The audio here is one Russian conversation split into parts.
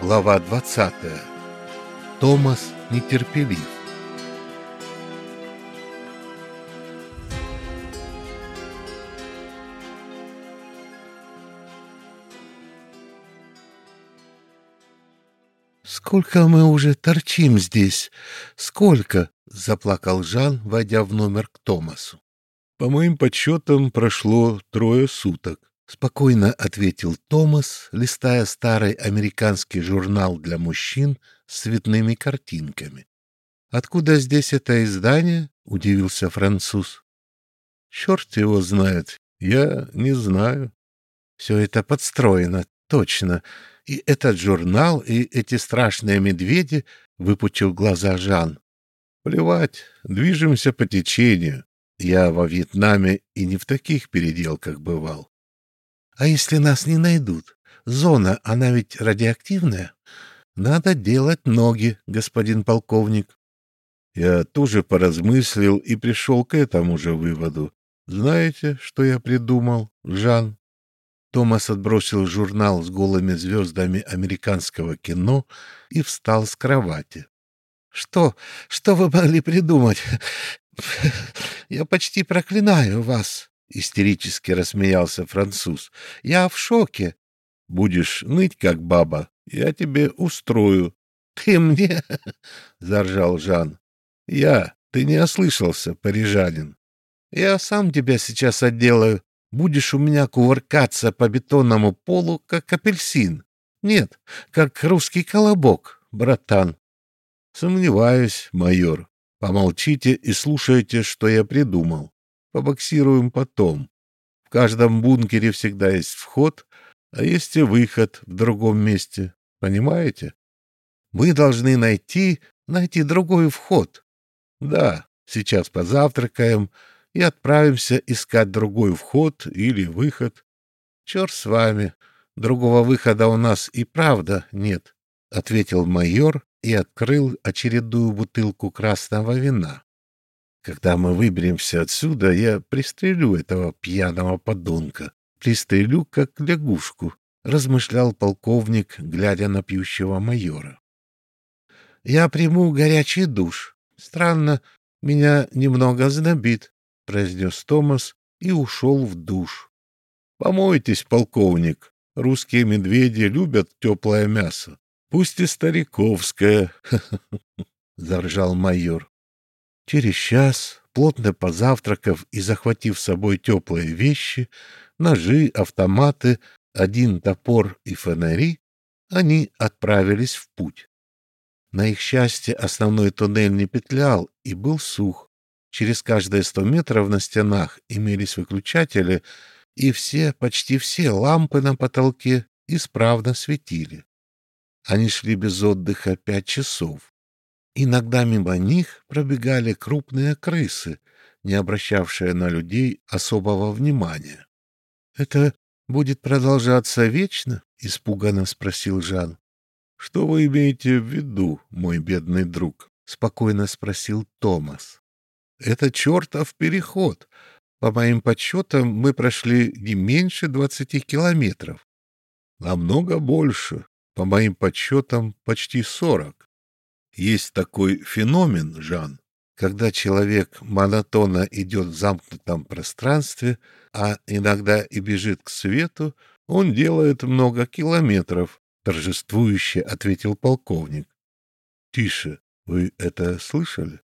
Глава 20. Томас нетерпелив. «Сколько мы уже торчим здесь? Сколько?» — заплакал Жан, войдя в номер к Томасу. «По моим подсчетам, прошло трое суток». — спокойно ответил Томас, листая старый американский журнал для мужчин с цветными картинками. «Откуда здесь это издание?» — удивился француз. «Черт его знает. Я не знаю». «Все это подстроено, точно. И этот журнал, и эти страшные медведи», — выпучил глаза Жан. «Плевать. Движемся по течению. Я во Вьетнаме и не в таких переделках бывал. А если нас не найдут? Зона, она ведь радиоактивная. Надо делать ноги, господин полковник. Я тоже поразмыслил и пришел к этому же выводу. Знаете, что я придумал, Жан? Томас отбросил журнал с голыми звездами американского кино и встал с кровати. — Что? Что вы могли придумать? Я почти проклинаю вас. — истерически рассмеялся француз. — Я в шоке. — Будешь ныть, как баба, я тебе устрою. — Ты мне? — заржал Жан. — Я. Ты не ослышался, парижанин. — Я сам тебя сейчас отделаю. Будешь у меня кувыркаться по бетонному полу, как апельсин. Нет, как русский колобок, братан. — Сомневаюсь, майор. Помолчите и слушайте, что я придумал. Побоксируем потом. В каждом бункере всегда есть вход, а есть и выход в другом месте. Понимаете? Мы должны найти, найти другой вход. Да, сейчас позавтракаем и отправимся искать другой вход или выход. Черт с вами, другого выхода у нас и правда нет, — ответил майор и открыл очередную бутылку красного вина. Когда мы выберемся отсюда, я пристрелю этого пьяного подонка. Пристрелю, как лягушку, — размышлял полковник, глядя на пьющего майора. Я приму горячий душ. Странно, меня немного знобит, — произнес Томас и ушел в душ. — Помойтесь, полковник. Русские медведи любят теплое мясо. Пусть и стариковское, — заржал майор. Через час, плотно позавтракав и захватив с собой теплые вещи, ножи, автоматы, один топор и фонари, они отправились в путь. На их счастье основной туннель не петлял и был сух. Через каждые сто метров на стенах имелись выключатели, и все, почти все лампы на потолке исправно светили. Они шли без отдыха пять часов. Иногда мимо них пробегали крупные крысы, не обращавшие на людей особого внимания. — Это будет продолжаться вечно? — испуганно спросил Жан. — Что вы имеете в виду, мой бедный друг? — спокойно спросил Томас. — Это чертов переход. По моим подсчетам, мы прошли не меньше двадцати километров. — Намного больше. По моим подсчетам, почти сорок. Есть такой феномен, Жан, когда человек монотонно идет в замкнутом пространстве, а иногда и бежит к свету, он делает много километров, торжествующе ответил полковник. Тише, вы это слышали?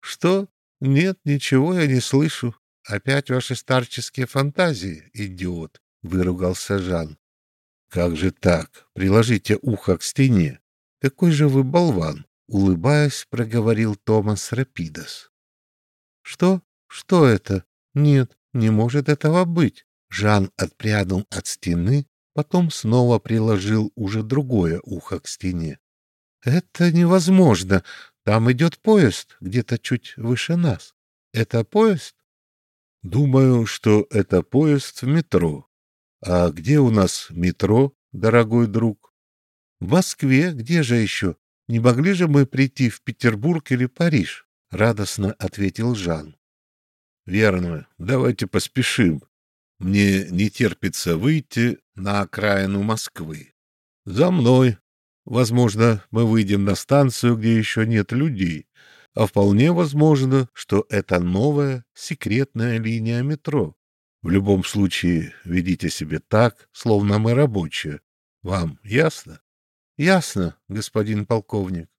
Что? Нет, ничего я не слышу. Опять ваши старческие фантазии, идиот, выругался Жан. Как же так? Приложите ухо к стене. Какой же вы болван улыбаясь, проговорил Томас Рапидос. Что? Что это? Нет, не может этого быть. Жан отпрянул от стены, потом снова приложил уже другое ухо к стене. Это невозможно. Там идет поезд, где-то чуть выше нас. Это поезд? Думаю, что это поезд в метро. А где у нас метро, дорогой друг? В Москве, где же еще? Не могли же мы прийти в Петербург или Париж? — радостно ответил Жан. — Верно. Давайте поспешим. Мне не терпится выйти на окраину Москвы. За мной. Возможно, мы выйдем на станцию, где еще нет людей, а вполне возможно, что это новая секретная линия метро. В любом случае, ведите себя так, словно мы рабочие. Вам ясно? Ясно, господин полковник.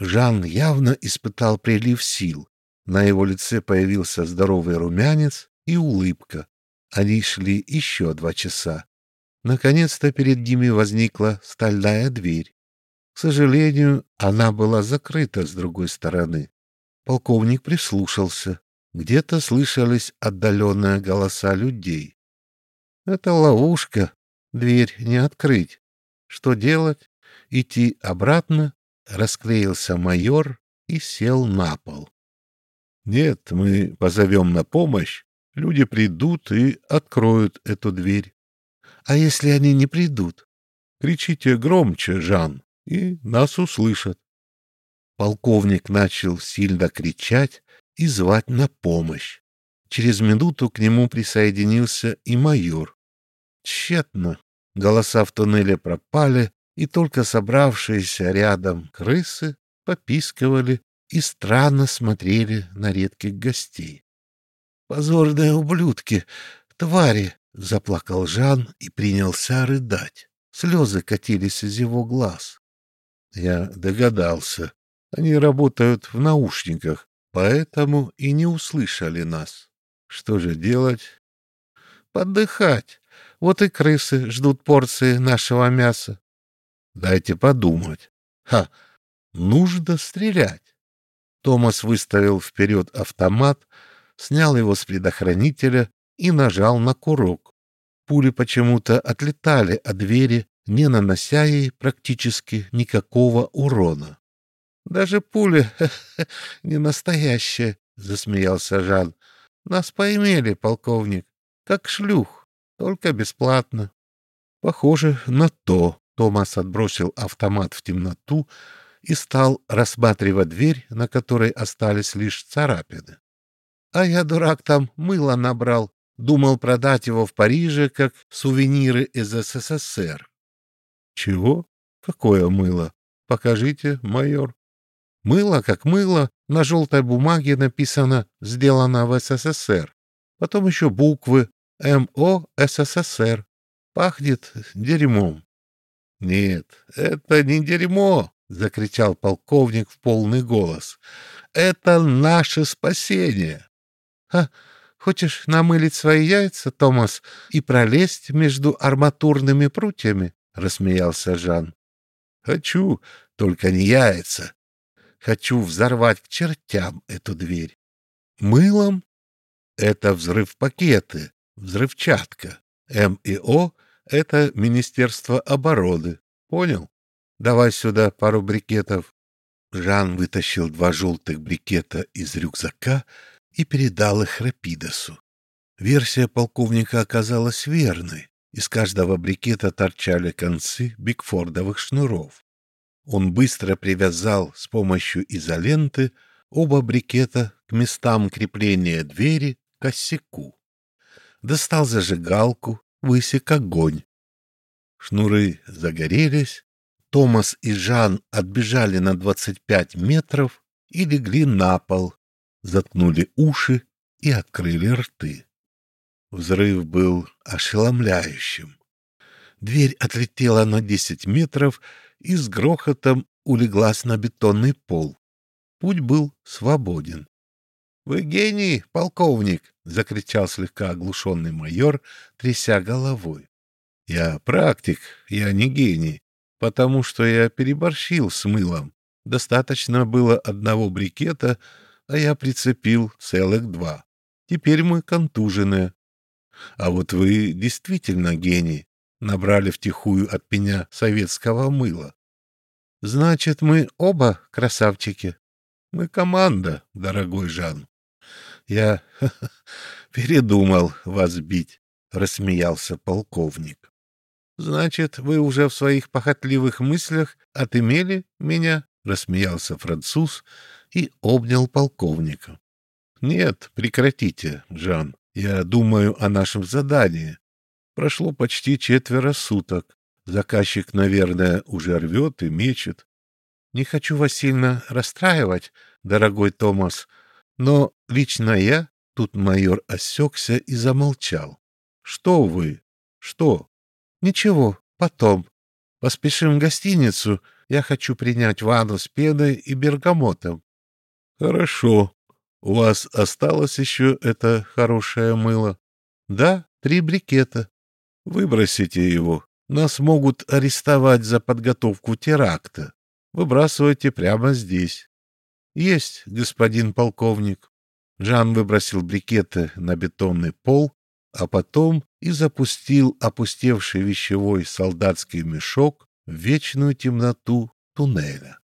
Жан явно испытал прилив сил. На его лице появился здоровый румянец и улыбка. Они шли еще два часа. Наконец-то перед ними возникла стальная дверь. К сожалению, она была закрыта с другой стороны. Полковник прислушался. Где-то слышались отдаленные голоса людей. Это ловушка. Дверь не открыть. Что делать? Идти обратно? Расклеился майор и сел на пол. Нет, мы позовем на помощь. Люди придут и откроют эту дверь. А если они не придут? Кричите громче, Жан и нас услышат. Полковник начал сильно кричать и звать на помощь. Через минуту к нему присоединился и майор. Тщетно. Голоса в туннеле пропали, и только собравшиеся рядом крысы попискивали и странно смотрели на редких гостей. «Позорные ублюдки! Твари!» — заплакал Жан и принялся рыдать. Слезы катились из его глаз. Я догадался. Они работают в наушниках, поэтому и не услышали нас. Что же делать? Подыхать. Вот и крысы ждут порции нашего мяса. Дайте подумать. Ха! Нужно стрелять. Томас выставил вперед автомат, снял его с предохранителя и нажал на курок. Пули почему-то отлетали от двери не нанося ей практически никакого урона. «Даже пуля не настоящая», — засмеялся Жан. «Нас поимели, полковник, как шлюх, только бесплатно». «Похоже на то», — Томас отбросил автомат в темноту и стал рассматривать дверь, на которой остались лишь царапины. «А я, дурак, там мыло набрал. Думал продать его в Париже как сувениры из СССР. Чего? Какое мыло? Покажите, майор. Мыло как мыло, на желтой бумаге написано «Сделано в СССР». Потом еще буквы МО СССР. Пахнет дерьмом. Нет, это не дерьмо, закричал полковник в полный голос. Это наше спасение. А хочешь намылить свои яйца, Томас, и пролезть между арматурными прутьями? — рассмеялся Жан. «Хочу, только не яйца. Хочу взорвать к чертям эту дверь. Мылом? Это взрыв-пакеты, взрывчатка. М и О — это Министерство обороны. Понял? Давай сюда пару брикетов». Жан вытащил два желтых брикета из рюкзака и передал их Рапидосу. Версия полковника оказалась верной. Из каждого брикета торчали концы бигфордовых шнуров. Он быстро привязал с помощью изоленты оба брикета к местам крепления двери к косяку. Достал зажигалку, высек огонь. Шнуры загорелись. Томас и Жан отбежали на двадцать пять метров и легли на пол, заткнули уши и открыли рты. Взрыв был ошеломляющим. Дверь отлетела на десять метров и с грохотом улеглась на бетонный пол. Путь был свободен. — Вы гений, полковник! — закричал слегка оглушенный майор, тряся головой. — Я практик, я не гений, потому что я переборщил с мылом. Достаточно было одного брикета, а я прицепил целых два. Теперь мы контужены, а вот вы действительно гений. Набрали втихую от меня советского мыла. Значит, мы оба красавчики. Мы команда, дорогой Жан. Я передумал вас бить, рассмеялся полковник. Значит, вы уже в своих похотливых мыслях отымели меня, рассмеялся француз и обнял полковника. Нет, прекратите, Жан. Я думаю о нашем задании. Прошло почти четверо суток. Заказчик, наверное, уже рвет и мечет. Не хочу вас сильно расстраивать, дорогой Томас, но лично я, тут майор осекся и замолчал. Что вы? Что? Ничего, потом. Поспешим в гостиницу. Я хочу принять ванну с пеной и бергамотом. Хорошо. У вас осталось еще это хорошее мыло? Да, три брикета. Выбросите его. Нас могут арестовать за подготовку теракта. Выбрасывайте прямо здесь. Есть, господин полковник. Жан выбросил брикеты на бетонный пол, а потом и запустил опустевший вещевой солдатский мешок в вечную темноту туннеля.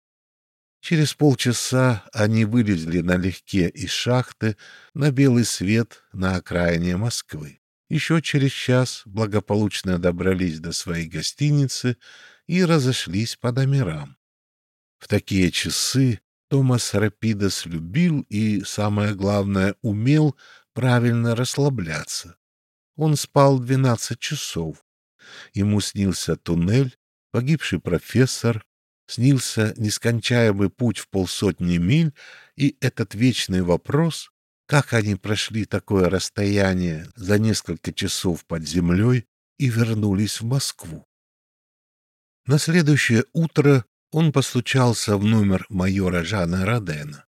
Через полчаса они вылезли налегке из шахты на белый свет на окраине Москвы. Еще через час благополучно добрались до своей гостиницы и разошлись по номерам. В такие часы Томас Рапидос любил и, самое главное, умел правильно расслабляться. Он спал двенадцать часов. Ему снился туннель, погибший профессор, снился нескончаемый путь в полсотни миль и этот вечный вопрос, как они прошли такое расстояние за несколько часов под землей и вернулись в Москву. На следующее утро он постучался в номер майора Жана Родена.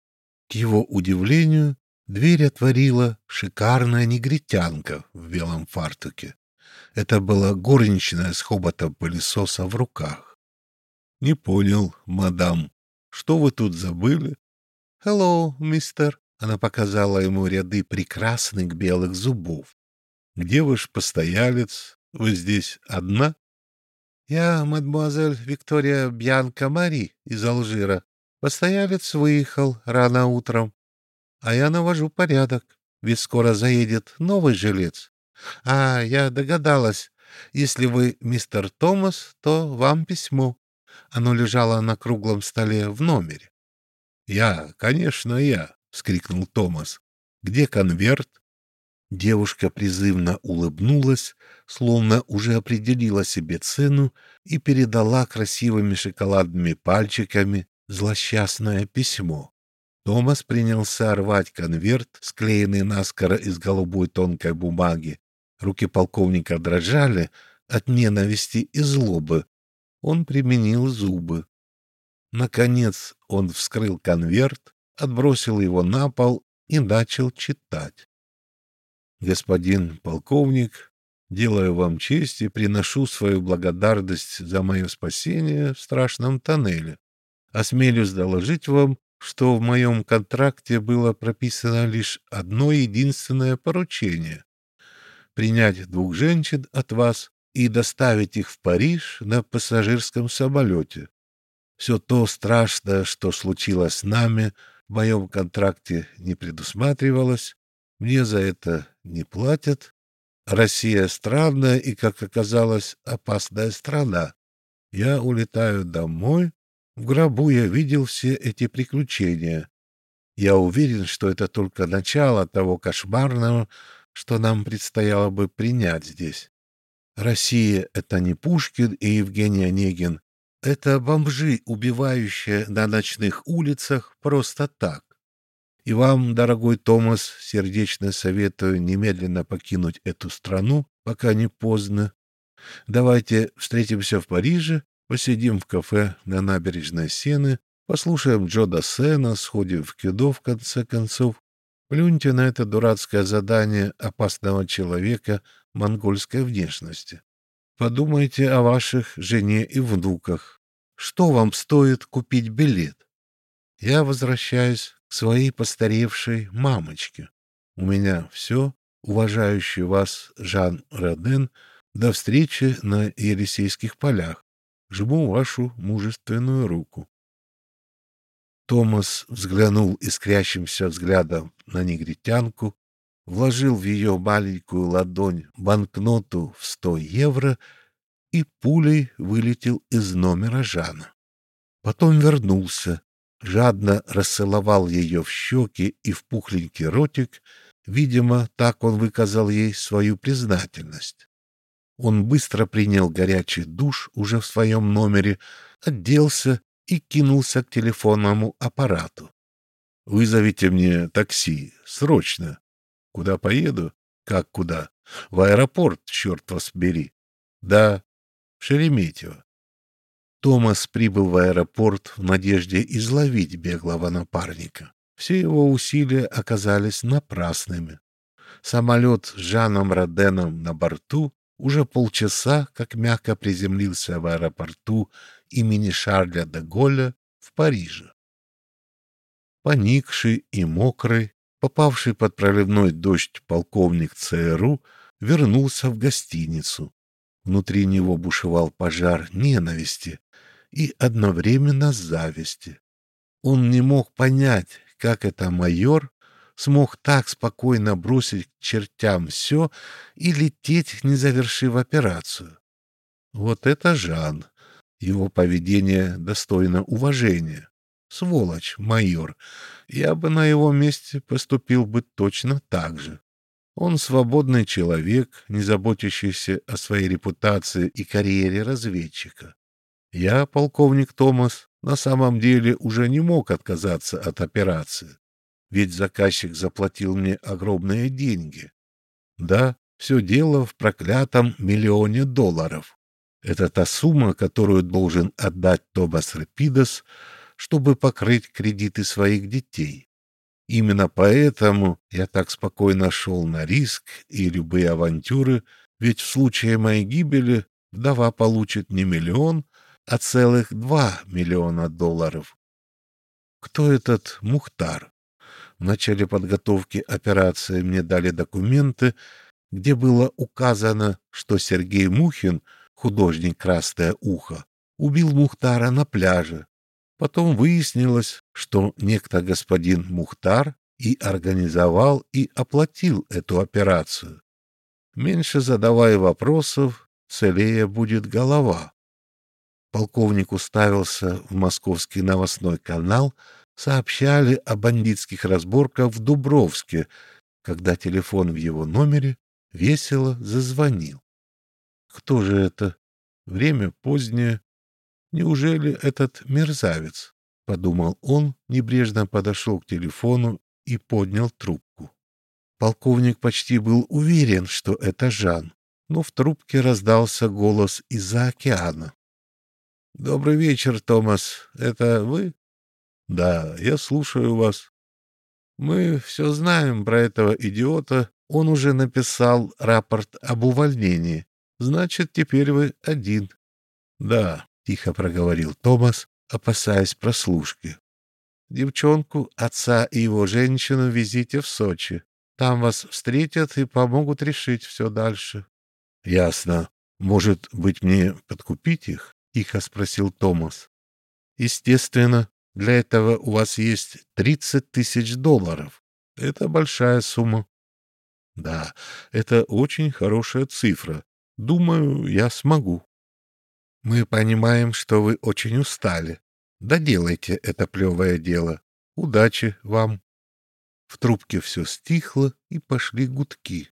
К его удивлению, дверь отворила шикарная негритянка в белом фартуке. Это была горничная с хоботом пылесоса в руках. — Не понял, мадам, что вы тут забыли? — Hello, мистер. Она показала ему ряды прекрасных белых зубов. — Где ваш постоялец? Вы здесь одна? — Я мадемуазель Виктория Бьянка Мари из Алжира. Постоялец выехал рано утром. А я навожу порядок, ведь скоро заедет новый жилец. А, я догадалась. Если вы мистер Томас, то вам письмо. Оно лежало на круглом столе в номере. — Я, конечно, я. — вскрикнул Томас. «Где конверт?» Девушка призывно улыбнулась, словно уже определила себе цену и передала красивыми шоколадными пальчиками злосчастное письмо. Томас принялся рвать конверт, склеенный наскоро из голубой тонкой бумаги. Руки полковника дрожали от ненависти и злобы. Он применил зубы. Наконец он вскрыл конверт, отбросил его на пол и начал читать. «Господин полковник, делаю вам честь и приношу свою благодарность за мое спасение в страшном тоннеле. Осмелюсь доложить вам, что в моем контракте было прописано лишь одно единственное поручение — принять двух женщин от вас и доставить их в Париж на пассажирском самолете. Все то страшное, что случилось с нами — в моем контракте не предусматривалось, мне за это не платят. Россия странная и, как оказалось, опасная страна. Я улетаю домой. В гробу я видел все эти приключения. Я уверен, что это только начало того кошмарного, что нам предстояло бы принять здесь. Россия — это не Пушкин и Евгений Онегин, это бомжи, убивающие на ночных улицах просто так. И вам, дорогой Томас, сердечно советую немедленно покинуть эту страну, пока не поздно. Давайте встретимся в Париже, посидим в кафе на набережной Сены, послушаем Джо Дассена, сходим в кино в конце концов. Плюньте на это дурацкое задание опасного человека монгольской внешности. Подумайте о ваших жене и внуках. Что вам стоит купить билет? Я возвращаюсь своей постаревшей мамочке. У меня все. Уважающий вас Жан Роден. До встречи на Елисейских полях. Жму вашу мужественную руку. Томас взглянул искрящимся взглядом на негритянку, вложил в ее маленькую ладонь банкноту в сто евро и пулей вылетел из номера Жана. Потом вернулся, жадно расцеловал ее в щеки и в пухленький ротик, видимо, так он выказал ей свою признательность. Он быстро принял горячий душ уже в своем номере, оделся и кинулся к телефонному аппарату. «Вызовите мне такси, срочно. Куда поеду? Как куда? В аэропорт, черт вас бери. Да, в Шереметьево. Томас прибыл в аэропорт в надежде изловить беглого напарника. Все его усилия оказались напрасными. Самолет с Жаном Роденом на борту уже полчаса как мягко приземлился в аэропорту имени Шарля де Голля в Париже. Поникший и мокрый, попавший под проливной дождь полковник ЦРУ вернулся в гостиницу. Внутри него бушевал пожар ненависти и одновременно зависти. Он не мог понять, как это майор смог так спокойно бросить к чертям все и лететь, не завершив операцию. Вот это Жан. Его поведение достойно уважения. Сволочь, майор. Я бы на его месте поступил бы точно так же. Он свободный человек, не заботящийся о своей репутации и карьере разведчика. Я, полковник Томас, на самом деле уже не мог отказаться от операции, ведь заказчик заплатил мне огромные деньги. Да, все дело в проклятом миллионе долларов. Это та сумма, которую должен отдать Томас Репидос, чтобы покрыть кредиты своих детей. Именно поэтому я так спокойно шел на риск и любые авантюры, ведь в случае моей гибели вдова получит не миллион, а целых два миллиона долларов. Кто этот Мухтар? В начале подготовки операции мне дали документы, где было указано, что Сергей Мухин, художник «Красное ухо», убил Мухтара на пляже, Потом выяснилось, что некто господин Мухтар и организовал и оплатил эту операцию. Меньше задавая вопросов, целее будет голова. Полковник уставился в московский новостной канал, сообщали о бандитских разборках в Дубровске, когда телефон в его номере весело зазвонил. Кто же это? Время позднее, Неужели этот мерзавец? Подумал он, небрежно подошел к телефону и поднял трубку. Полковник почти был уверен, что это Жан, но в трубке раздался голос из-за океана. «Добрый вечер, Томас. Это вы?» «Да, я слушаю вас». «Мы все знаем про этого идиота. Он уже написал рапорт об увольнении. Значит, теперь вы один». «Да, тихо проговорил Томас, опасаясь прослушки. Девчонку, отца и его женщину везите в Сочи. Там вас встретят и помогут решить все дальше. — Ясно. Может быть, мне подкупить их? — тихо спросил Томас. — Естественно. Для этого у вас есть тридцать тысяч долларов. Это большая сумма. — Да, это очень хорошая цифра. Думаю, я смогу. Мы понимаем, что вы очень устали. Доделайте это плевое дело. Удачи вам. В трубке все стихло, и пошли гудки.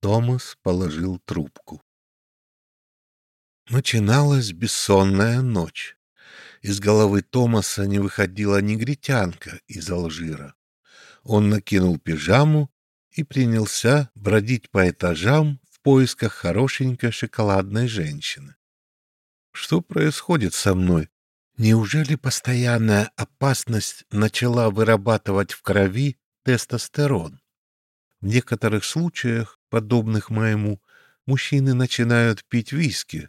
Томас положил трубку. Начиналась бессонная ночь. Из головы Томаса не выходила негритянка из Алжира. Он накинул пижаму и принялся бродить по этажам в поисках хорошенькой шоколадной женщины. Что происходит со мной? Неужели постоянная опасность начала вырабатывать в крови тестостерон? В некоторых случаях, подобных моему, мужчины начинают пить виски.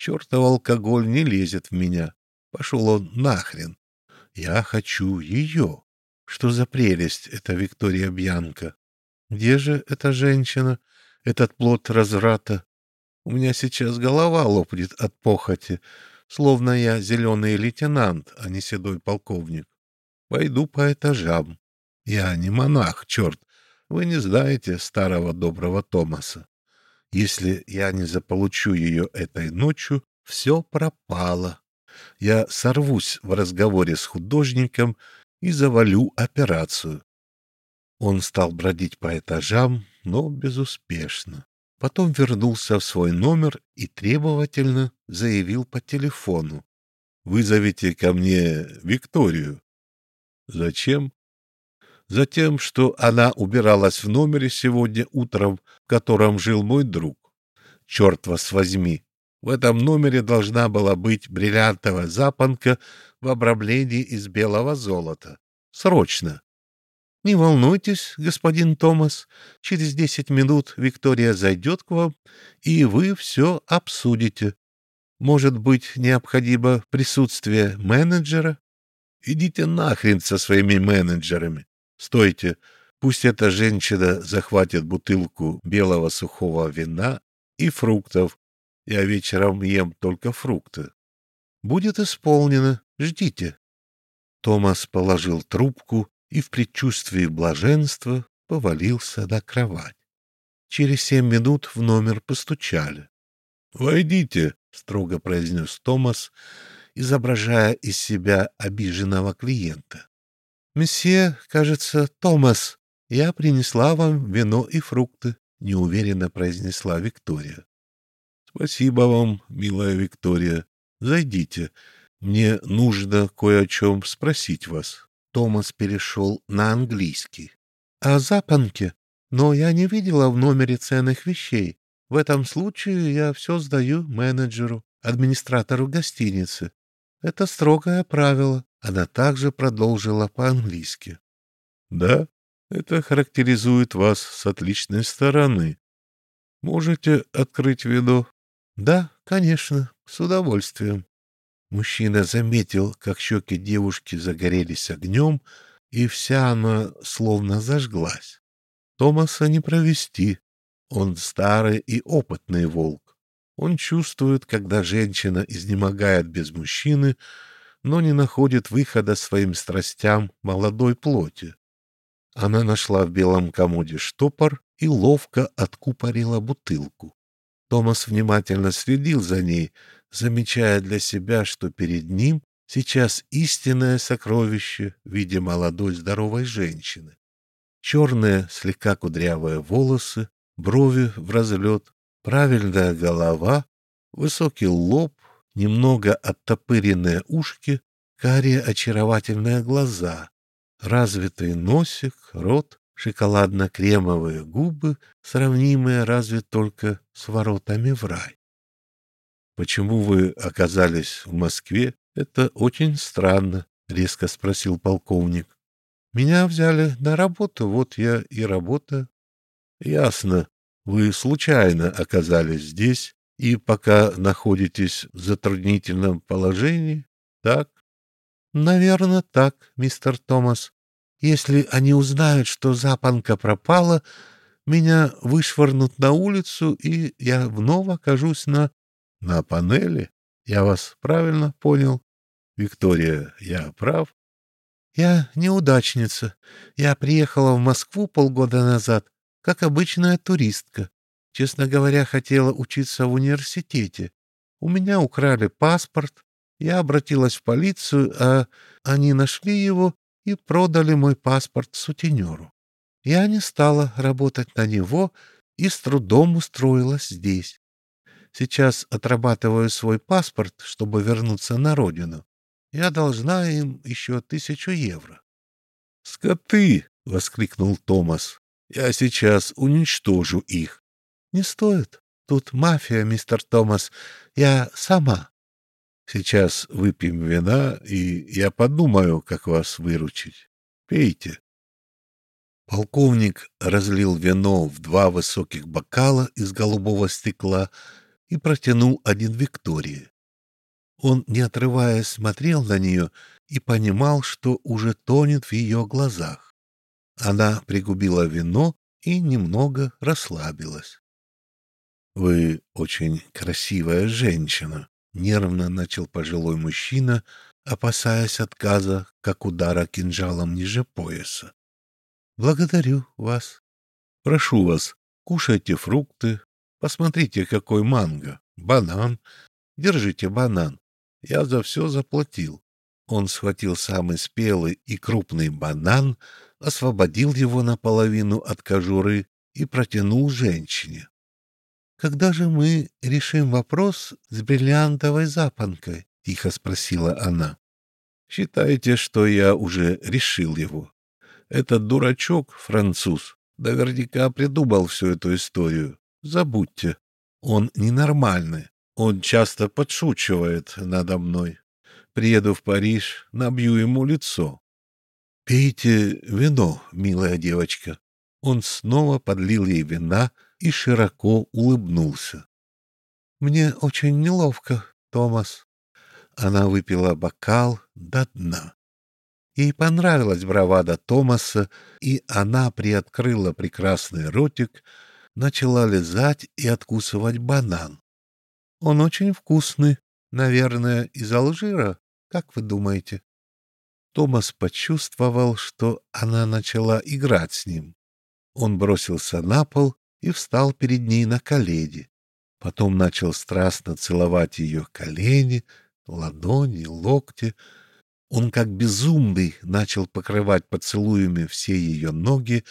Чертов алкоголь не лезет в меня. Пошел он нахрен. Я хочу ее. Что за прелесть эта Виктория Бьянка? Где же эта женщина, этот плод разврата? У меня сейчас голова лопнет от похоти, словно я зеленый лейтенант, а не седой полковник. Пойду по этажам. Я не монах, черт. Вы не знаете старого доброго Томаса. Если я не заполучу ее этой ночью, все пропало. Я сорвусь в разговоре с художником и завалю операцию. Он стал бродить по этажам, но безуспешно. Потом вернулся в свой номер и требовательно заявил по телефону. «Вызовите ко мне Викторию». «Зачем?» «Затем, что она убиралась в номере сегодня утром, в котором жил мой друг. Черт вас возьми! В этом номере должна была быть бриллиантовая запонка в обрамлении из белого золота. Срочно!» Не волнуйтесь, господин Томас, через десять минут Виктория зайдет к вам, и вы все обсудите. Может быть, необходимо присутствие менеджера? Идите нахрен со своими менеджерами. Стойте, пусть эта женщина захватит бутылку белого сухого вина и фруктов. Я вечером ем только фрукты. Будет исполнено. Ждите. Томас положил трубку и в предчувствии блаженства повалился на кровать. Через семь минут в номер постучали. «Войдите», — строго произнес Томас, изображая из себя обиженного клиента. «Месье, кажется, Томас, я принесла вам вино и фрукты», — неуверенно произнесла Виктория. «Спасибо вам, милая Виктория. Зайдите. Мне нужно кое о чем спросить вас». Томас перешел на английский. «О запонке. Но я не видела в номере ценных вещей. В этом случае я все сдаю менеджеру, администратору гостиницы. Это строгое правило». Она также продолжила по-английски. «Да, это характеризует вас с отличной стороны. Можете открыть вино?» «Да, конечно, с удовольствием». Мужчина заметил, как щеки девушки загорелись огнем, и вся она словно зажглась. Томаса не провести. Он старый и опытный волк. Он чувствует, когда женщина изнемогает без мужчины, но не находит выхода своим страстям молодой плоти. Она нашла в белом комоде штопор и ловко откупорила бутылку. Томас внимательно следил за ней, замечая для себя, что перед ним сейчас истинное сокровище в виде молодой здоровой женщины. Черные, слегка кудрявые волосы, брови в разлет, правильная голова, высокий лоб, немного оттопыренные ушки, карие очаровательные глаза, развитый носик, рот, шоколадно-кремовые губы, сравнимые разве только с воротами в рай. Почему вы оказались в Москве? Это очень странно, резко спросил полковник. Меня взяли на работу, вот я и работаю. Ясно. Вы случайно оказались здесь и пока находитесь в затруднительном положении, так? Наверное, так, мистер Томас. Если они узнают, что запонка пропала, меня вышвырнут на улицу, и я вновь окажусь на на панели? Я вас правильно понял? Виктория, я прав? Я неудачница. Я приехала в Москву полгода назад, как обычная туристка. Честно говоря, хотела учиться в университете. У меня украли паспорт. Я обратилась в полицию, а они нашли его и продали мой паспорт сутенеру. Я не стала работать на него и с трудом устроилась здесь. Сейчас отрабатываю свой паспорт, чтобы вернуться на родину. Я должна им еще тысячу евро. — Скоты! — воскликнул Томас. — Я сейчас уничтожу их. — Не стоит. Тут мафия, мистер Томас. Я сама. Сейчас выпьем вина, и я подумаю, как вас выручить. Пейте. Полковник разлил вино в два высоких бокала из голубого стекла и протянул один Виктории. Он, не отрываясь, смотрел на нее и понимал, что уже тонет в ее глазах. Она пригубила вино и немного расслабилась. — Вы очень красивая женщина, — нервно начал пожилой мужчина, опасаясь отказа, как удара кинжалом ниже пояса. — Благодарю вас. Прошу вас, кушайте фрукты, Посмотрите, какой манго. Банан. Держите банан. Я за все заплатил. Он схватил самый спелый и крупный банан, освободил его наполовину от кожуры и протянул женщине. «Когда же мы решим вопрос с бриллиантовой запонкой?» — тихо спросила она. «Считайте, что я уже решил его. Этот дурачок, француз, наверняка придумал всю эту историю. Забудьте. Он ненормальный. Он часто подшучивает надо мной. Приеду в Париж, набью ему лицо. Пейте вино, милая девочка. Он снова подлил ей вина и широко улыбнулся. Мне очень неловко, Томас. Она выпила бокал до дна. Ей понравилась бравада Томаса, и она приоткрыла прекрасный ротик, начала лизать и откусывать банан. Он очень вкусный, наверное, из Алжира, как вы думаете? Томас почувствовал, что она начала играть с ним. Он бросился на пол и встал перед ней на колени. Потом начал страстно целовать ее колени, ладони, локти. Он, как безумный, начал покрывать поцелуями все ее ноги.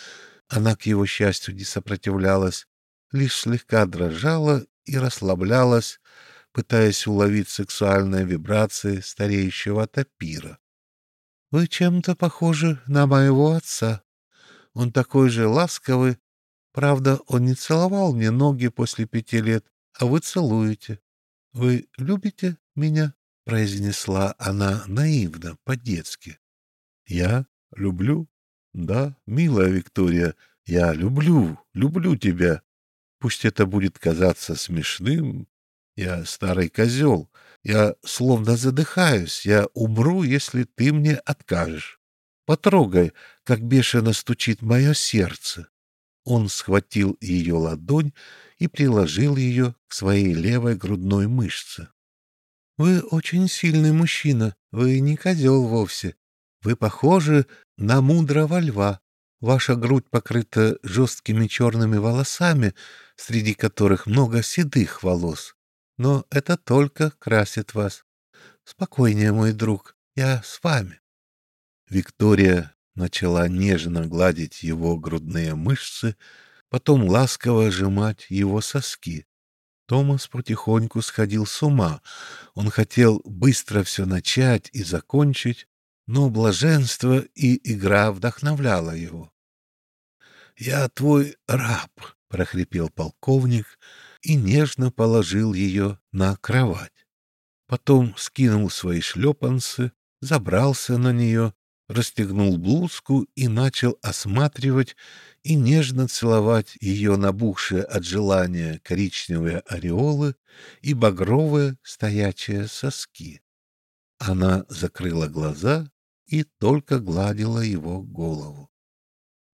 Она, к его счастью, не сопротивлялась, лишь слегка дрожала и расслаблялась, пытаясь уловить сексуальные вибрации стареющего тапира. Вы чем-то похожи на моего отца. Он такой же ласковый. Правда, он не целовал мне ноги после пяти лет, а вы целуете. Вы любите меня? произнесла она наивно, по-детски. Я люблю? Да, милая Виктория, я люблю, люблю тебя. Пусть это будет казаться смешным. Я старый козел, я словно задыхаюсь. Я умру, если ты мне откажешь. Потрогай, как бешено стучит мое сердце. Он схватил ее ладонь и приложил ее к своей левой грудной мышце. Вы очень сильный мужчина, вы не козел вовсе. Вы похожи на мудрого льва. Ваша грудь покрыта жесткими черными волосами, среди которых много седых волос но это только красит вас. Спокойнее, мой друг, я с вами. Виктория начала нежно гладить его грудные мышцы, потом ласково сжимать его соски. Томас потихоньку сходил с ума. Он хотел быстро все начать и закончить, но блаженство и игра вдохновляло его. — Я твой раб, — прохрипел полковник, и нежно положил ее на кровать. Потом скинул свои шлепанцы, забрался на нее, расстегнул блузку и начал осматривать и нежно целовать ее набухшие от желания коричневые ореолы и багровые стоячие соски. Она закрыла глаза и только гладила его голову.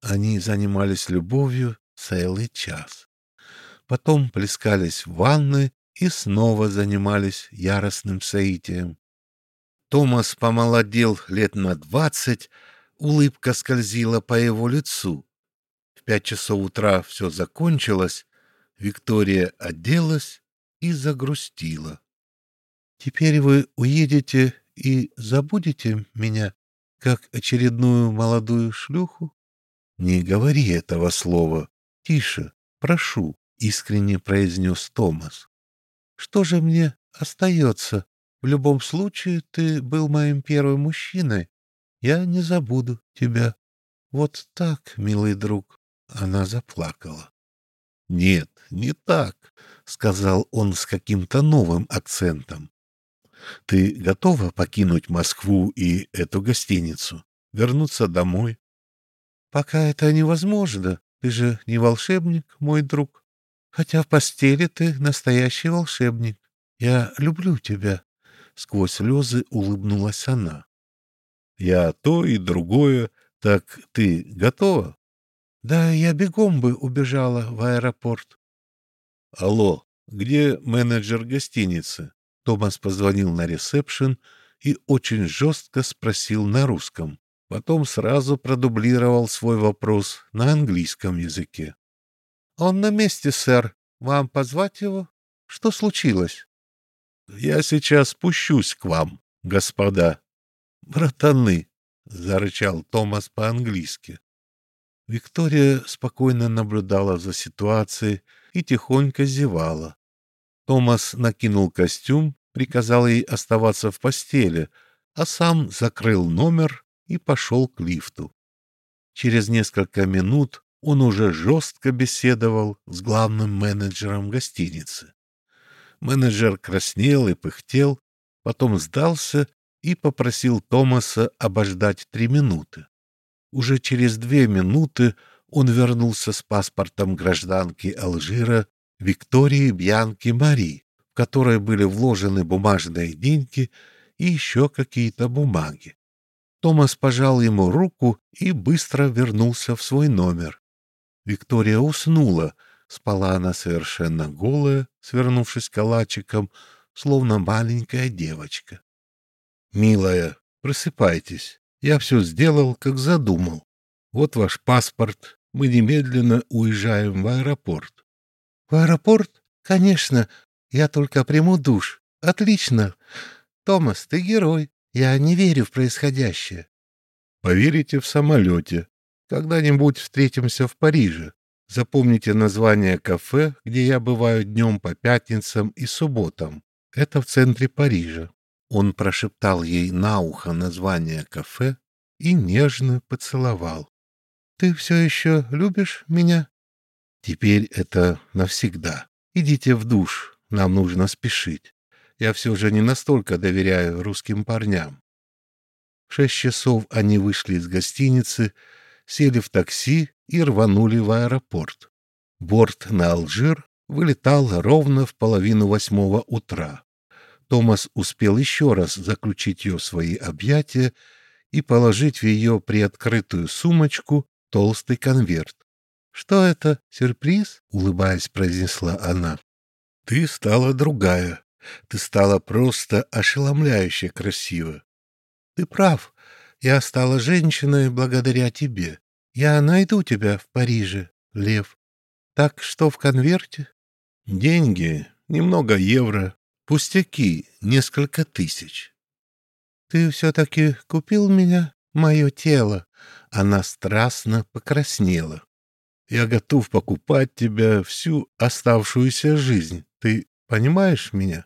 Они занимались любовью целый час потом плескались в ванны и снова занимались яростным соитием. Томас помолодел лет на двадцать, улыбка скользила по его лицу. В пять часов утра все закончилось, Виктория оделась и загрустила. «Теперь вы уедете и забудете меня, как очередную молодую шлюху?» «Не говори этого слова. Тише, прошу. — искренне произнес Томас. «Что же мне остается? В любом случае, ты был моим первым мужчиной. Я не забуду тебя. Вот так, милый друг». Она заплакала. «Нет, не так», — сказал он с каким-то новым акцентом. «Ты готова покинуть Москву и эту гостиницу, вернуться домой?» «Пока это невозможно. Ты же не волшебник, мой друг хотя в постели ты настоящий волшебник. Я люблю тебя. Сквозь слезы улыбнулась она. Я то и другое. Так ты готова? Да, я бегом бы убежала в аэропорт. Алло, где менеджер гостиницы? Томас позвонил на ресепшн и очень жестко спросил на русском. Потом сразу продублировал свой вопрос на английском языке. «Он на месте, сэр. Вам позвать его? Что случилось?» «Я сейчас спущусь к вам, господа». «Братаны!» — зарычал Томас по-английски. Виктория спокойно наблюдала за ситуацией и тихонько зевала. Томас накинул костюм, приказал ей оставаться в постели, а сам закрыл номер и пошел к лифту. Через несколько минут он уже жестко беседовал с главным менеджером гостиницы. Менеджер краснел и пыхтел, потом сдался и попросил Томаса обождать три минуты. Уже через две минуты он вернулся с паспортом гражданки Алжира Виктории Бьянки Мари, в которой были вложены бумажные деньги и еще какие-то бумаги. Томас пожал ему руку и быстро вернулся в свой номер. Виктория уснула, спала она совершенно голая, свернувшись калачиком, словно маленькая девочка. «Милая, просыпайтесь. Я все сделал, как задумал. Вот ваш паспорт. Мы немедленно уезжаем в аэропорт». «В аэропорт? Конечно. Я только приму душ. Отлично. Томас, ты герой. Я не верю в происходящее». «Поверите в самолете. Когда-нибудь встретимся в Париже. Запомните название кафе, где я бываю днем по пятницам и субботам. Это в центре Парижа. Он прошептал ей на ухо название кафе и нежно поцеловал. «Ты все еще любишь меня?» «Теперь это навсегда. Идите в душ, нам нужно спешить. Я все же не настолько доверяю русским парням». В шесть часов они вышли из гостиницы, сели в такси и рванули в аэропорт. Борт на Алжир вылетал ровно в половину восьмого утра. Томас успел еще раз заключить ее в свои объятия и положить в ее приоткрытую сумочку толстый конверт. «Что это? Сюрприз?» — улыбаясь, произнесла она. «Ты стала другая. Ты стала просто ошеломляюще красива. Ты прав. Я стала женщиной благодаря тебе. Я найду тебя в Париже, Лев. Так что в конверте? Деньги, немного евро, пустяки, несколько тысяч. Ты все-таки купил меня, мое тело? Она страстно покраснела. Я готов покупать тебя всю оставшуюся жизнь. Ты понимаешь меня?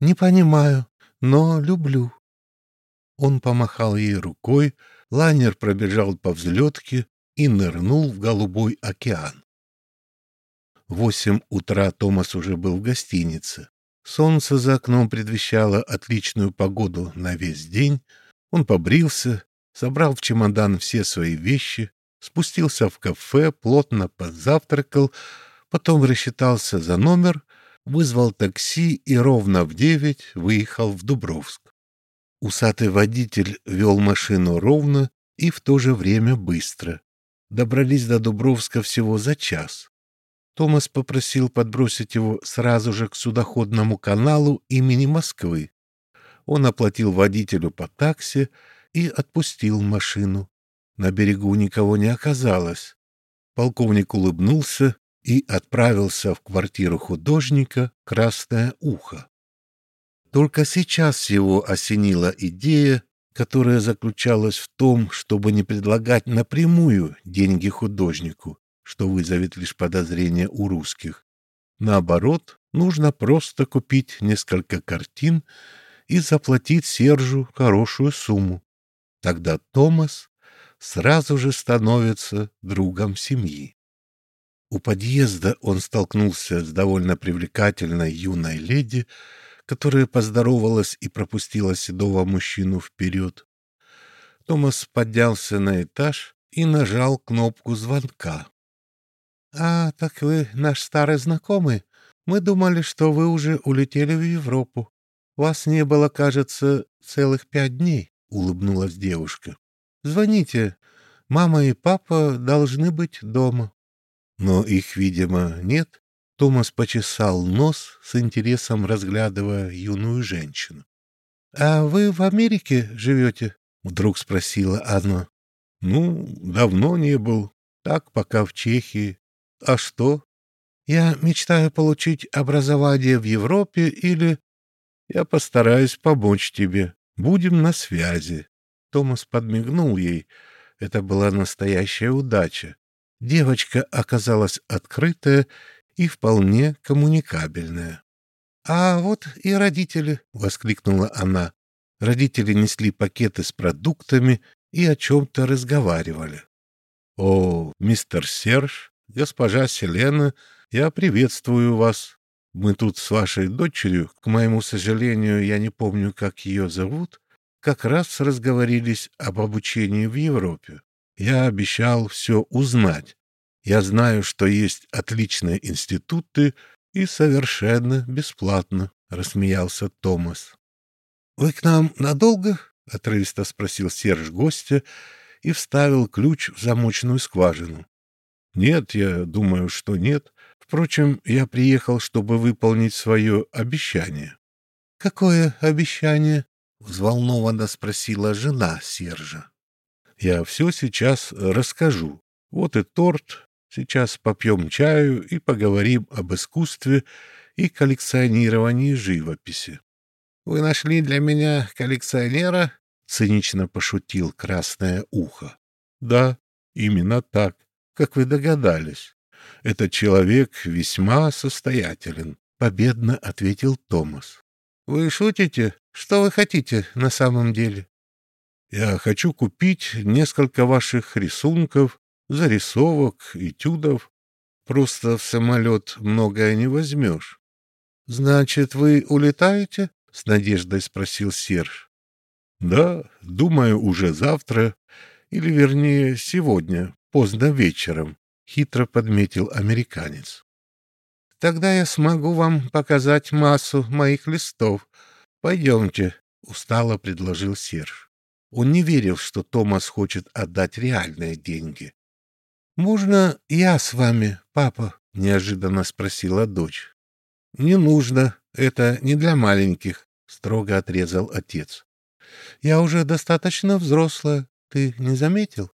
Не понимаю, но люблю. Он помахал ей рукой, лайнер пробежал по взлетке и нырнул в голубой океан. Восемь утра Томас уже был в гостинице. Солнце за окном предвещало отличную погоду на весь день. Он побрился, собрал в чемодан все свои вещи, спустился в кафе, плотно позавтракал, потом рассчитался за номер, вызвал такси и ровно в девять выехал в Дубровск. Усатый водитель вел машину ровно и в то же время быстро. Добрались до Дубровска всего за час. Томас попросил подбросить его сразу же к судоходному каналу имени Москвы. Он оплатил водителю по такси и отпустил машину. На берегу никого не оказалось. Полковник улыбнулся и отправился в квартиру художника «Красное ухо». Только сейчас его осенила идея, которая заключалась в том, чтобы не предлагать напрямую деньги художнику, что вызовет лишь подозрение у русских. Наоборот, нужно просто купить несколько картин и заплатить Сержу хорошую сумму. Тогда Томас сразу же становится другом семьи. У подъезда он столкнулся с довольно привлекательной юной леди, которая поздоровалась и пропустила седого мужчину вперед. Томас поднялся на этаж и нажал кнопку звонка. — А, так вы наш старый знакомый. Мы думали, что вы уже улетели в Европу. Вас не было, кажется, целых пять дней, — улыбнулась девушка. — Звоните. Мама и папа должны быть дома. Но их, видимо, нет. Томас почесал нос, с интересом разглядывая юную женщину. — А вы в Америке живете? — вдруг спросила она. — Ну, давно не был. Так, пока в Чехии. А что? Я мечтаю получить образование в Европе или... Я постараюсь помочь тебе. Будем на связи. Томас подмигнул ей. Это была настоящая удача. Девочка оказалась открытая и вполне коммуникабельная. «А вот и родители!» — воскликнула она. Родители несли пакеты с продуктами и о чем-то разговаривали. «О, мистер Серж, госпожа Селена, я приветствую вас. Мы тут с вашей дочерью, к моему сожалению, я не помню, как ее зовут, как раз разговорились об обучении в Европе. Я обещал все узнать. Я знаю, что есть отличные институты и совершенно бесплатно, — рассмеялся Томас. — Вы к нам надолго? — отрывисто спросил Серж гостя и вставил ключ в замочную скважину. — Нет, я думаю, что нет. Впрочем, я приехал, чтобы выполнить свое обещание. — Какое обещание? — взволнованно спросила жена Сержа. Я все сейчас расскажу. Вот и торт. Сейчас попьем чаю и поговорим об искусстве и коллекционировании живописи. — Вы нашли для меня коллекционера? — цинично пошутил Красное Ухо. — Да, именно так, как вы догадались. Этот человек весьма состоятелен, — победно ответил Томас. — Вы шутите? Что вы хотите на самом деле? Я хочу купить несколько ваших рисунков, зарисовок, этюдов. Просто в самолет многое не возьмешь. — Значит, вы улетаете? — с надеждой спросил Серж. — Да, думаю, уже завтра, или, вернее, сегодня, поздно вечером, — хитро подметил американец. — Тогда я смогу вам показать массу моих листов. Пойдемте, — устало предложил Серж. Он не верил, что Томас хочет отдать реальные деньги. «Можно я с вами, папа?» — неожиданно спросила дочь. «Не нужно. Это не для маленьких», — строго отрезал отец. «Я уже достаточно взрослая. Ты не заметил?»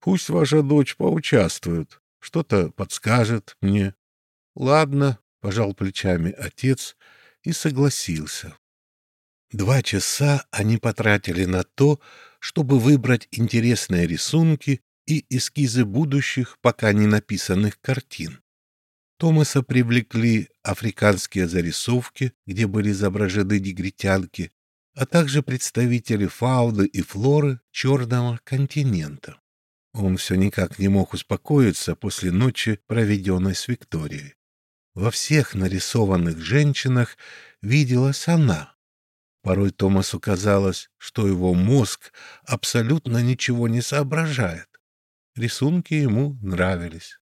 «Пусть ваша дочь поучаствует. Что-то подскажет мне». «Ладно», — пожал плечами отец и согласился. Два часа они потратили на то, чтобы выбрать интересные рисунки и эскизы будущих, пока не написанных картин. Томаса привлекли африканские зарисовки, где были изображены негритянки, а также представители фауны и флоры Черного континента. Он все никак не мог успокоиться после ночи, проведенной с Викторией. Во всех нарисованных женщинах виделась она, Порой Томасу казалось, что его мозг абсолютно ничего не соображает. Рисунки ему нравились.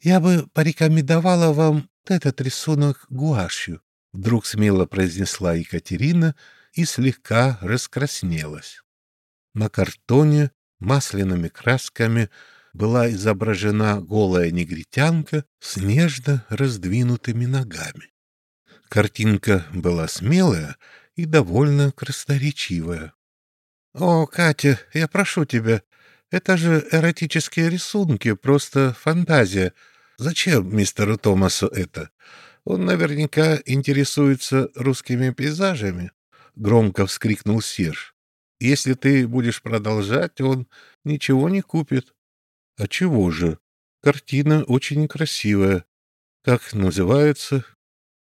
«Я бы порекомендовала вам этот рисунок гуашью», — вдруг смело произнесла Екатерина и слегка раскраснелась. На картоне масляными красками была изображена голая негритянка с нежно раздвинутыми ногами. Картинка была смелая и довольно красноречивая. — О, Катя, я прошу тебя, это же эротические рисунки, просто фантазия. Зачем мистеру Томасу это? Он наверняка интересуется русскими пейзажами. Громко вскрикнул Серж. Если ты будешь продолжать, он ничего не купит. А чего же? Картина очень красивая. Как называется?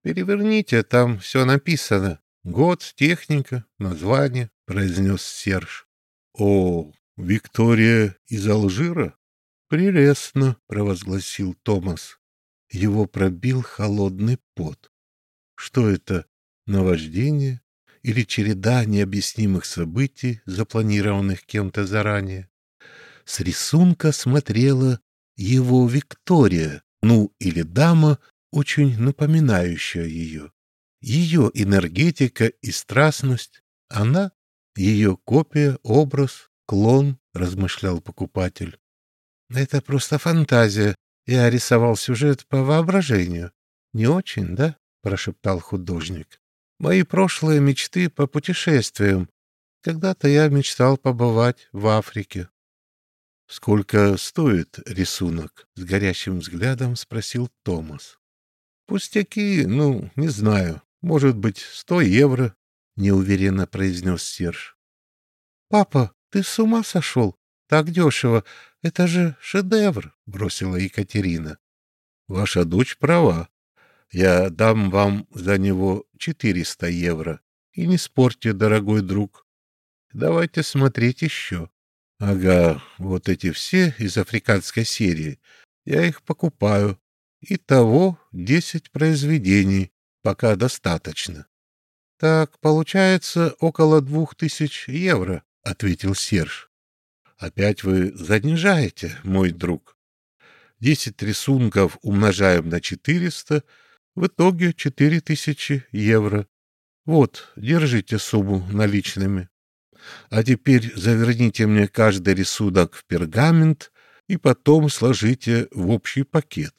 Переверните, там все написано. Год, техника, название, — произнес Серж. — О, Виктория из Алжира? — Прелестно, — провозгласил Томас. Его пробил холодный пот. Что это, наваждение или череда необъяснимых событий, запланированных кем-то заранее? С рисунка смотрела его Виктория, ну или дама, очень напоминающая ее ее энергетика и страстность, она — ее копия, образ, клон, — размышлял покупатель. Это просто фантазия. Я рисовал сюжет по воображению. Не очень, да? — прошептал художник. Мои прошлые мечты по путешествиям. Когда-то я мечтал побывать в Африке. — Сколько стоит рисунок? — с горящим взглядом спросил Томас. — Пустяки, ну, не знаю. Может быть, сто евро, — неуверенно произнес Серж. — Папа, ты с ума сошел? Так дешево. Это же шедевр, — бросила Екатерина. Ваша дочь права. Я дам вам за него 400 евро. И не спорьте, дорогой друг. Давайте смотреть еще. Ага, вот эти все из африканской серии. Я их покупаю. Итого 10 произведений. Пока достаточно. Так, получается около двух тысяч евро, ответил Серж. Опять вы занижаете, мой друг. Десять рисунков умножаем на четыреста, в итоге четыре тысячи евро. Вот, держите сумму наличными. А теперь заверните мне каждый рисунок в пергамент и потом сложите в общий пакет.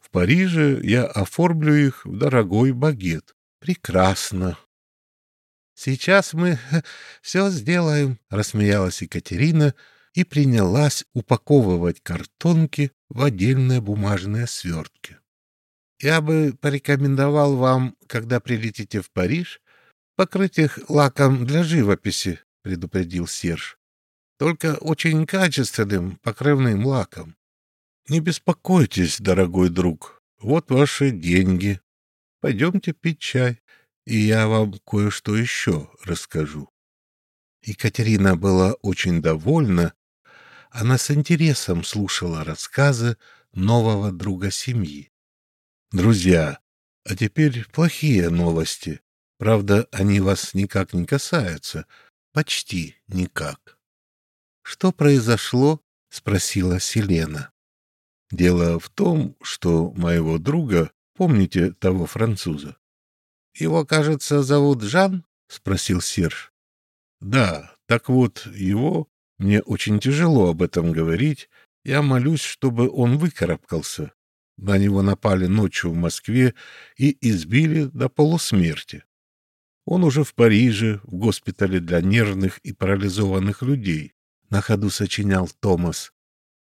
В Париже я оформлю их в дорогой багет. Прекрасно. Сейчас мы все сделаем, рассмеялась Екатерина и принялась упаковывать картонки в отдельные бумажные свертки. Я бы порекомендовал вам, когда прилетите в Париж, покрыть их лаком для живописи, предупредил Серж. Только очень качественным покрывным лаком. Не беспокойтесь, дорогой друг. Вот ваши деньги. Пойдемте пить чай, и я вам кое-что еще расскажу. Екатерина была очень довольна она с интересом слушала рассказы нового друга семьи. «Друзья, а теперь плохие новости. Правда, они вас никак не касаются. Почти никак». «Что произошло?» — спросила Селена. «Дело в том, что моего друга, помните того француза?» «Его, кажется, зовут Жан?» — спросил Серж. «Да, так вот, его мне очень тяжело об этом говорить. Я молюсь, чтобы он выкарабкался. На него напали ночью в Москве и избили до полусмерти. Он уже в Париже, в госпитале для нервных и парализованных людей. На ходу сочинял Томас.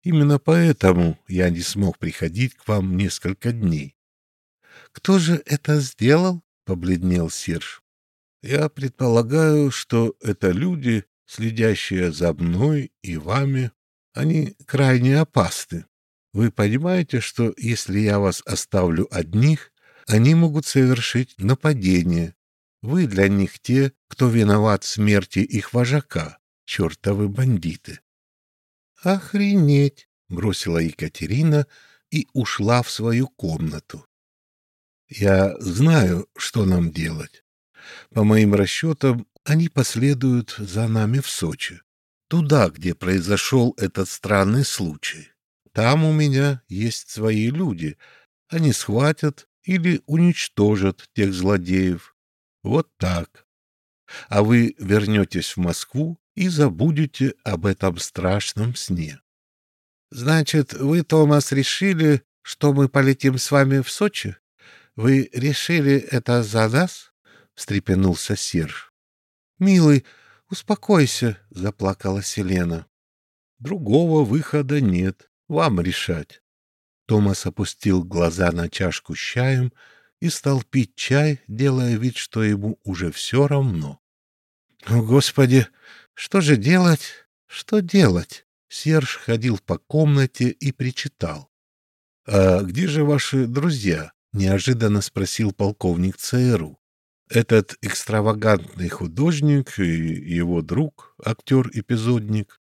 Именно поэтому я не смог приходить к вам несколько дней. — Кто же это сделал? — побледнел Серж. — Я предполагаю, что это люди, следящие за мной и вами, они крайне опасны. Вы понимаете, что если я вас оставлю одних, они могут совершить нападение. Вы для них те, кто виноват в смерти их вожака, чертовы бандиты. «Охренеть!» — бросила Екатерина и ушла в свою комнату. «Я знаю, что нам делать. По моим расчетам, они последуют за нами в Сочи, туда, где произошел этот странный случай. Там у меня есть свои люди. Они схватят или уничтожат тех злодеев. Вот так. А вы вернетесь в Москву и забудете об этом страшном сне. Значит, вы, Томас, решили, что мы полетим с вами в Сочи? Вы решили это за нас? — встрепенулся Серж. «Милый, успокойся», — заплакала Селена. «Другого выхода нет. Вам решать». Томас опустил глаза на чашку с чаем и стал пить чай, делая вид, что ему уже все равно. «О, Господи! Что же делать? Что делать?» Серж ходил по комнате и причитал. «А где же ваши друзья?» — неожиданно спросил полковник ЦРУ. Этот экстравагантный художник и его друг, актер-эпизодник.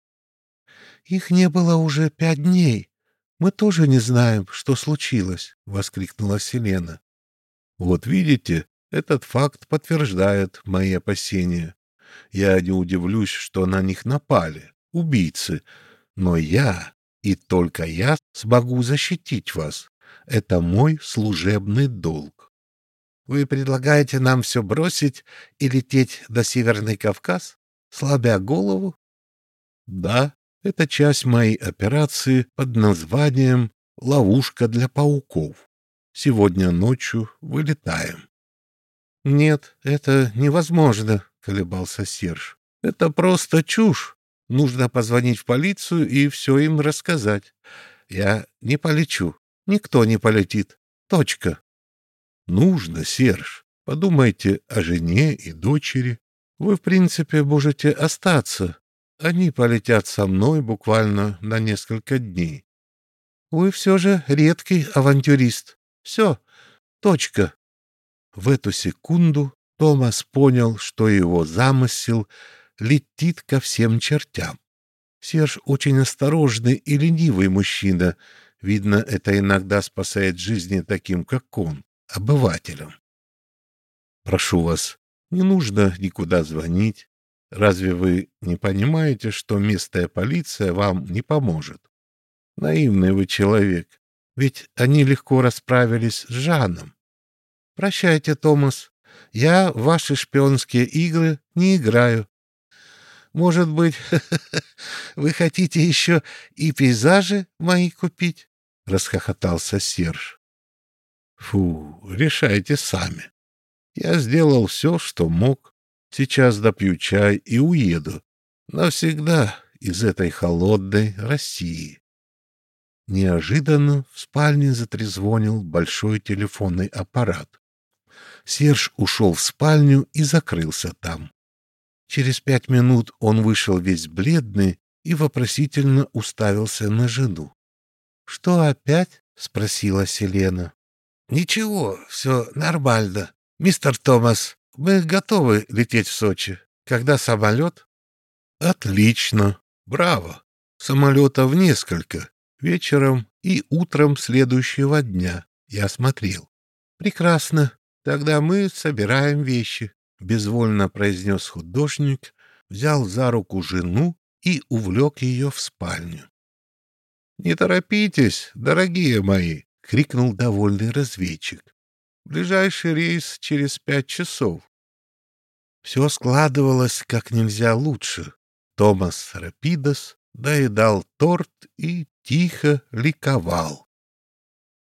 «Их не было уже пять дней. Мы тоже не знаем, что случилось», — воскликнула Селена. «Вот видите, этот факт подтверждает мои опасения. Я не удивлюсь, что на них напали, убийцы, но я, и только я, смогу защитить вас. Это мой служебный долг. Вы предлагаете нам все бросить и лететь до Северный Кавказ, слабя голову? Да, это часть моей операции под названием «Ловушка для пауков». Сегодня ночью вылетаем. Нет, это невозможно, колебался Серж. Это просто чушь. Нужно позвонить в полицию и все им рассказать. Я не полечу. Никто не полетит. Точка. Нужно, Серж. Подумайте о жене и дочери. Вы, в принципе, можете остаться. Они полетят со мной буквально на несколько дней. Вы все же редкий авантюрист. Все, точка. В эту секунду Томас понял, что его замысел летит ко всем чертям. Серж очень осторожный и ленивый мужчина. Видно, это иногда спасает жизни таким, как он, обывателям. Прошу вас, не нужно никуда звонить. Разве вы не понимаете, что местная полиция вам не поможет? Наивный вы человек, ведь они легко расправились с Жаном. Прощайте, Томас, я в ваши шпионские игры не играю. Может быть, вы хотите еще и пейзажи мои купить? — расхохотался Серж. — Фу, решайте сами. Я сделал все, что мог. Сейчас допью чай и уеду. Навсегда из этой холодной России. Неожиданно в спальне затрезвонил большой телефонный аппарат. Серж ушел в спальню и закрылся там. Через пять минут он вышел весь бледный и вопросительно уставился на жену. — Что опять? — спросила Селена. — Ничего, все нормально. Мистер Томас, мы готовы лететь в Сочи. Когда самолет? — Отлично. Браво. Самолетов несколько. Вечером и утром следующего дня. Я смотрел. — Прекрасно. Тогда мы собираем вещи безвольно произнес художник, взял за руку жену и увлек ее в спальню. — Не торопитесь, дорогие мои! — крикнул довольный разведчик. — Ближайший рейс через пять часов. Все складывалось как нельзя лучше. Томас Рапидос доедал торт и тихо ликовал.